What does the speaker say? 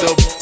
the